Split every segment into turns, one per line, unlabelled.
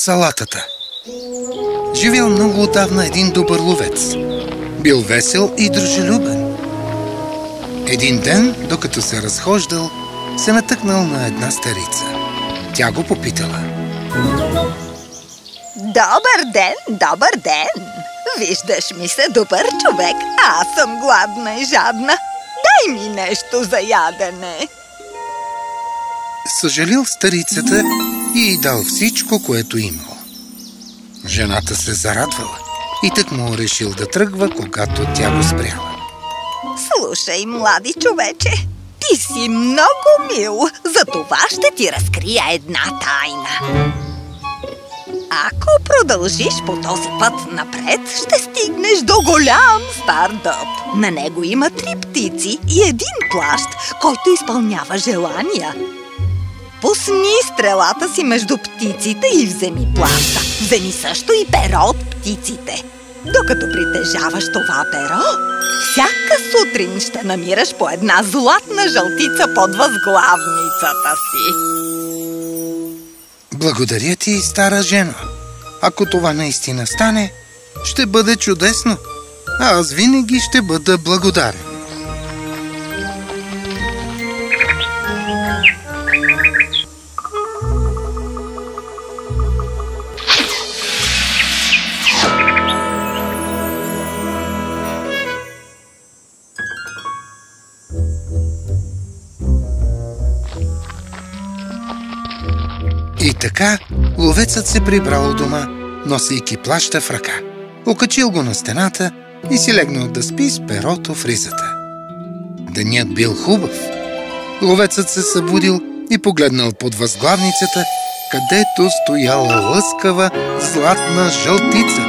салатата. Живял много отдавна един добър ловец. Бил весел и дружелюбен. Един ден, докато се разхождал, се натъкнал на една старица. Тя го попитала.
Добър ден, добър ден! Виждаш ми се добър човек, аз съм гладна и жадна. Дай ми нещо за ядене.
Съжалил старицата и й дал всичко, което имал. Жената се зарадвала и тък му решил да тръгва, когато тя го спряла.
Слушай, млади човече, ти си много мил, за това ще ти разкрия една тайна. Ако продължиш по този път напред, ще стигнеш до голям стар дъб. На него има три птици и един плащ, който изпълнява желания. Пусни стрелата си между птиците и вземи плаща. Вземи също и перо от птиците. Докато притежаваш това перо, всяка сутрин ще намираш по една златна жълтица под възглавницата си.
Благодаря ти, стара жена. Ако това наистина стане, ще бъде чудесно. А аз винаги ще бъда благодарен. Така, ловецът се прибрал у дома, носейки плаща в ръка. Окачил го на стената и си легнал да спи с перото в ризата. Денят бил хубав. Ловецът се събудил и погледнал под възглавницата, където стояла лъскава златна жълтица.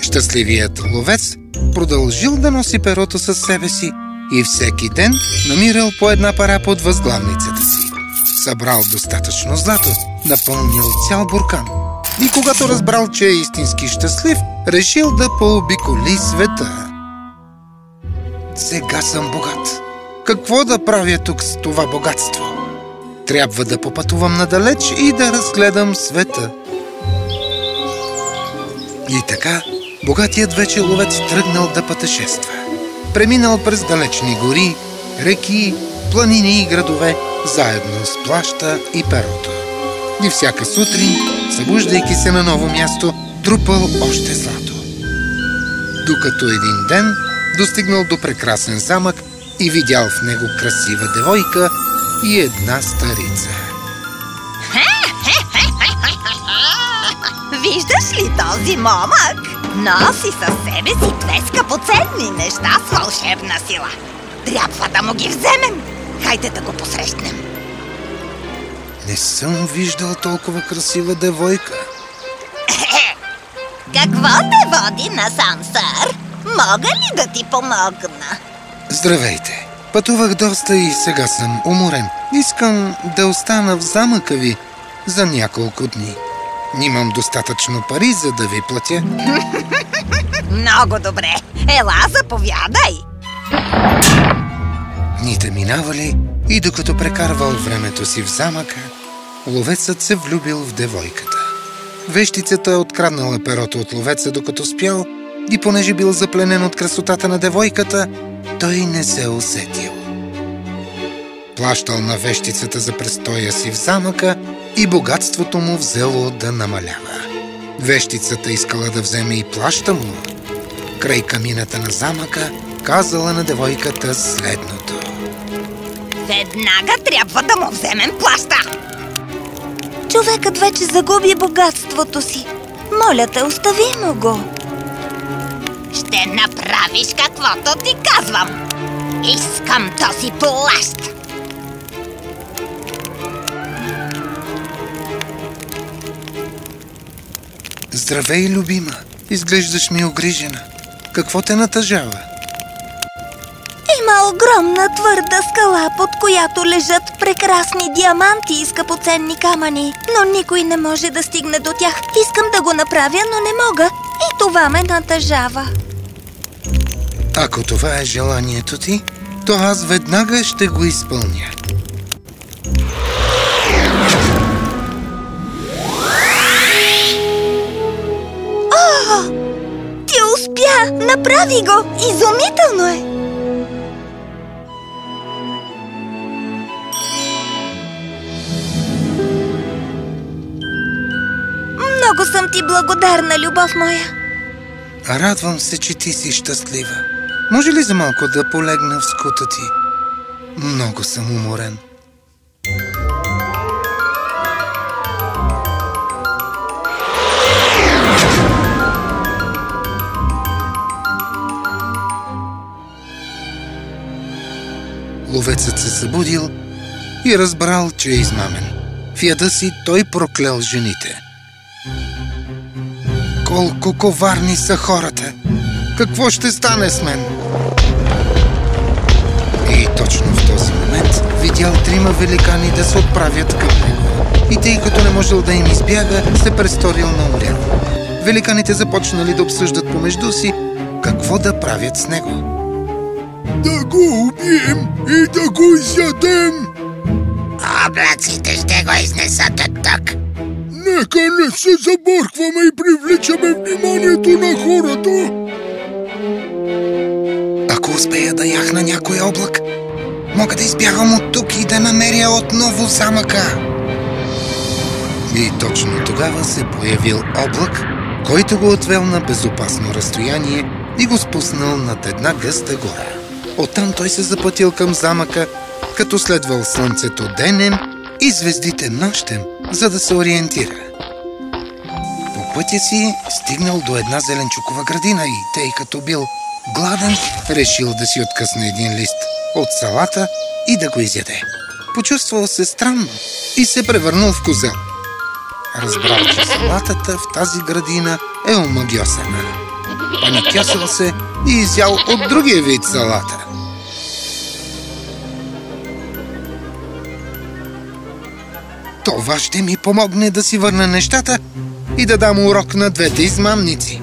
Щастливият ловец продължил да носи перото със себе си и всеки ден намирал по една пара под възглавницата си. Събрал достатъчно злато, напълнил цял буркан. И когато разбрал, че е истински щастлив, решил да пообиколи света. Сега съм богат. Какво да правя тук с това богатство? Трябва да попътувам надалеч и да разгледам света. И така, богатият вече ловец тръгнал да пътешества. Преминал през далечни гори, реки, планини и градове, заедно с плаща и перото. И всяка сутрин, събуждайки се на ново място, трупал още злато. Докато един ден достигнал до прекрасен замък и видял в него красива девойка и една старица.
Виждаш ли този момък? Носи със себе си две скъпоценни неща с вълшебна сила. Трябва да му ги вземем. Хайде да го посрещнем.
Не съм виждал толкова красива девойка.
Какво те води на Сансър? Мога ли да ти помогна?
Здравейте! Пътувах доста и сега съм уморен. Искам да остана в замъка ви за няколко дни. Нимам достатъчно пари, за да ви платя.
Много добре. Ела, заповядай.
Дните минавали и докато прекарвал времето си в замъка, ловецът се влюбил в девойката. Вещицата е откраднала перото от ловеца, докато спял и понеже бил запленен от красотата на девойката, той не се усетил. Плащал на вещицата за престоя си в замъка и богатството му взело да намалява. Вещицата искала да вземе и плаща му. Край камината на замъка казала на девойката следното.
Веднага трябва да му вземем плаща.
Човекът вече загуби богатството си. Моля те, остави му го.
Ще направиш каквото ти казвам. Искам този плащ.
Здравей, любима! Изглеждаш ми огрижена. Какво те натъжава?
Има огромна твърда скала, под която лежат прекрасни диаманти и скъпоценни камъни. Но никой не може да стигне до тях. Искам да го направя, но не мога. И това ме натъжава.
Ако това е желанието ти, то аз веднага ще го изпълня. О!
Ти успя! Направи го! Изумително е! Много съм ти благодарна, любов моя.
Радвам се, че ти си щастлива. Може ли за малко да полегна в скута ти? Много съм уморен. Ловецът се събудил и разбрал, че е измамен. В яда си той проклел жените. Колко коварни са хората! Какво ще стане с мен? И точно в този момент видял трима великани да се отправят към него. И тъй като не можел да им избяга, се престорил на умрял. Великаните започнали да обсъждат помежду си какво да правят с него.
Да го убием и да го изядем!
Облаците ще го изнесат от тук.
Нека не се забъркваме и привличаме вниманието на хората!
Ако успея да яхна някой облак, мога да избягам от тук и да намеря отново замъка. И точно тогава се появил облак, който го отвел на безопасно разстояние и го спуснал над една гъста гора. Оттам той се запътил към замъка, като следвал слънцето денем и звездите нощем, за да се ориентира. По пътя си стигнал до една зеленчукова градина и, тъй като бил гладен, решил да си откъсне един лист от салата и да го изяде. Почувствал се странно и се превърнал в козел. Разбрал, че салатата в тази градина е омагьосена. Паникьосил се и изял от другия вид салата. Това ще ми помогне да си върна нещата и да дам урок на двете измамници.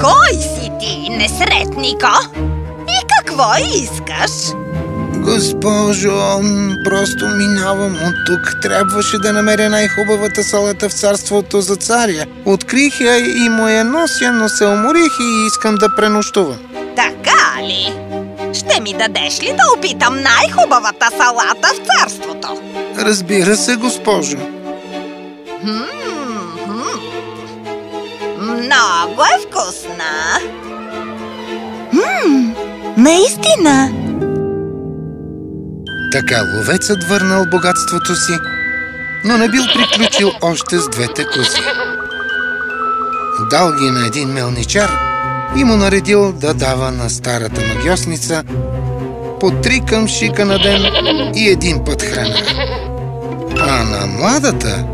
Кой си ти, несретнико? И какво искаш?
Госпожо, просто минавам от тук. Трябваше да намеря най-хубавата салата в царството за царя. Открих я и му я нося, но се уморих и искам да пренощувам.
Така ли? Ще ми дадеш ли да опитам най-хубавата салата в царството?
Разбира се, госпожо.
М, м. Много е вкусна.
Наистина!
Така ловецът върнал богатството си, но не бил приключил още с двете кози. Дал ги на един мелничар и му наредил да дава на старата магиосница по три къмшика на ден и един път храна. А на младата,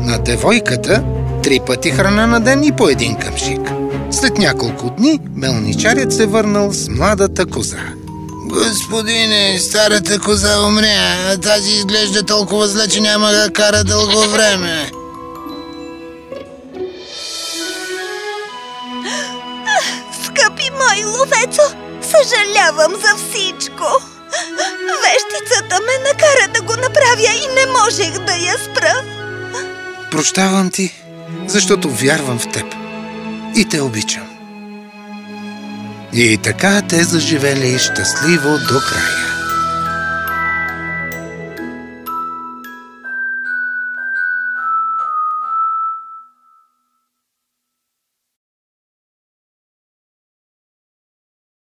на девойката, три пъти храна на ден и по един къмшик. След няколко дни мелничарят се върнал с младата коза. Господине, старата коза умря, а тази изглежда толкова зле, че няма да кара дълго време.
Скъпи мой ловецо, съжалявам за всичко. Вещицата ме накара да го направя и не можех да я спра.
Прощавам ти, защото вярвам в теб и те обичам. И така те заживели щастливо до края.